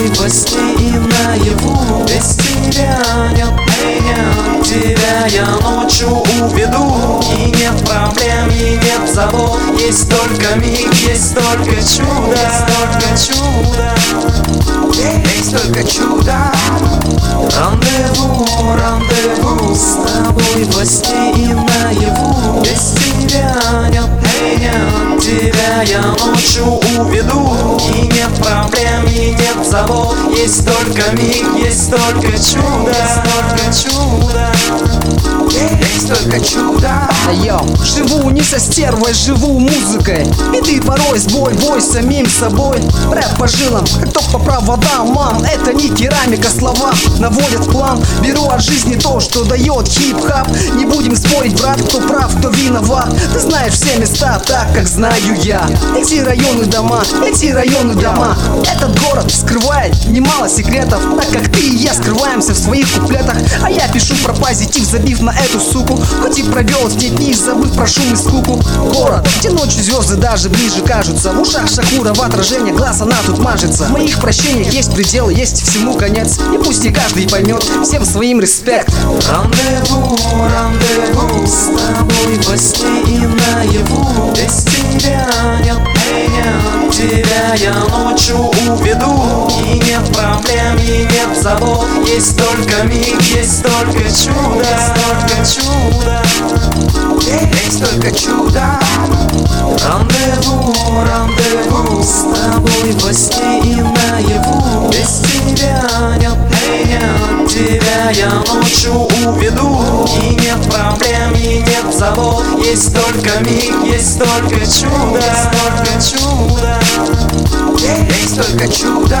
и во сне, и наяву Без тебя нет меня, тебя я ночью уведу И нет проблем, и нет забот. Есть только миг, есть только чудо. Есть только чудо. Есть только чудо. Я ночью уведу. И нет проблем, и нет забот. Есть только миг, есть только чудо. Есть только чудо Только чудо. Йо, живу не со стервой, живу музыкой. Беды порой сбой, бой самим собой. Рэп по жилам, как ток по проводам. Мам, это не керамика, слова наводят план. Беру от жизни то, что дает хип-хап. Не будем спорить, брат, кто прав, кто виноват. Ты знаешь все места так, как знаю я. Эти районы дома, эти районы дома. Этот город скрывает немало секретов Так как ты и я скрываемся в своих куплетах. А я пишу про позитив, забив на эту суку Хоть и провел те дни, забыв про шум и скуку Город, где ночью звезды даже ближе кажутся. В ушах шахура в отражение глаз она тут мажется. В моих прощениях есть пределы, есть всему конец. И пусть не каждый поймет, всем своим респект. Рандеву, рандеву С тобой во сне и наяву. Без тебя нет меня Тебя я ночью уведу. И нет проблем, и нет забот. Есть только миг, есть только чудо чудо. Есть только чудо. Рандеву, рандеву. С тобой во сне и наяву. Без тебя нет меня Тебя я ночью уведу. И нет проблем, и нет забот Есть только миг, есть только чудо. Есть только чудо. Есть только чудо.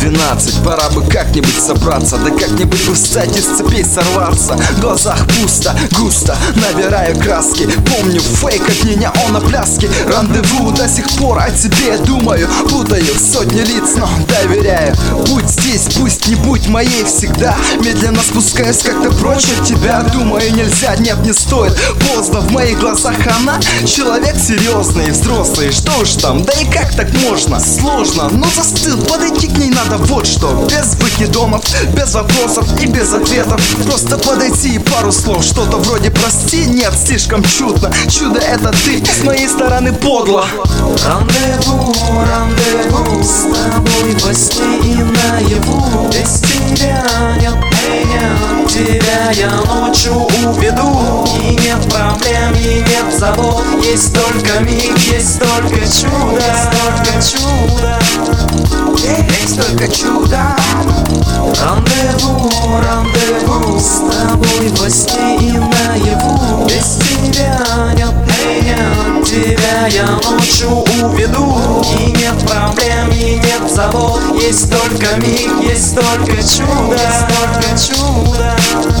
12, пора бы как-нибудь собраться. Да как-нибудь бы встать из цепей сорваться. В глазах пусто, густо, набираю краски. Помню фейк от меня, он на пляске. Рандеву до сих пор о тебе думаю. Путаю сотни лиц, но доверяю. Будь здесь, пусть не будь моей всегда. Медленно спускаюсь как-то прочь от тебя. Думаю, нельзя, нет, не стоит. Поздно, в моих глазах она Человек серьезный, взрослый, что уж там Да и как так можно? Сложно, но застыл, подойти к ней надо вот что. Без выкидонов, без вопросов и без ответов. Просто подойти и пару слов Что-то вроде прости, нет, слишком чудно Чудо это ты, с моей стороны подло. Рандеву, рандеву проблем, и нет забот. Есть только миг, есть только чудо. Есть только чудо. Есть только чудо. Рандеву, рандеву С тобой во сне и наяву. Без тебя нет меня Тебя я ночью уведу. И нет проблем, и нет забот. Есть только миг, есть только чудо. Есть только чудо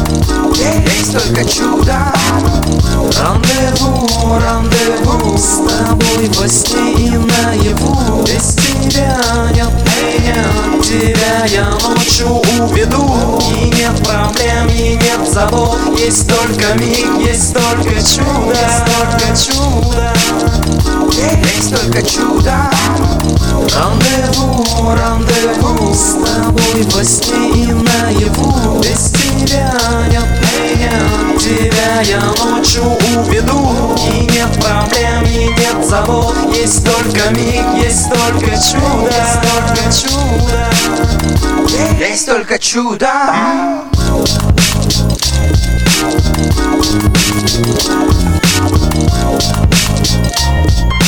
Есть только чудо. Рандеву, рандеву С тобой во сне и наяву Без тебя нет меня Тебя я ночью уведу. И нет проблем, и нет забот. Есть только миг, есть только чудо. Есть только чудо. Есть только чудо. Рандеву, рандеву С тобой во сне душу уведу. И нет проблем, и нет забот. Есть только миг, есть только чудо. Есть только чудо. Есть только чудо. Thank you.